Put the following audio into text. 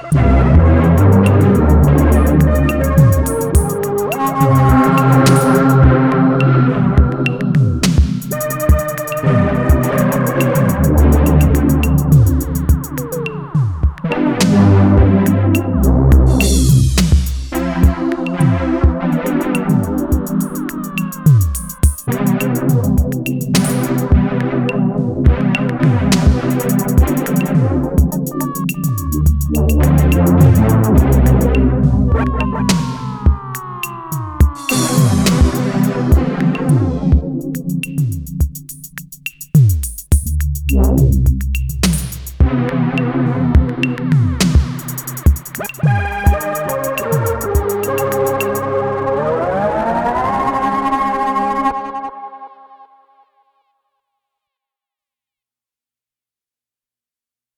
Thank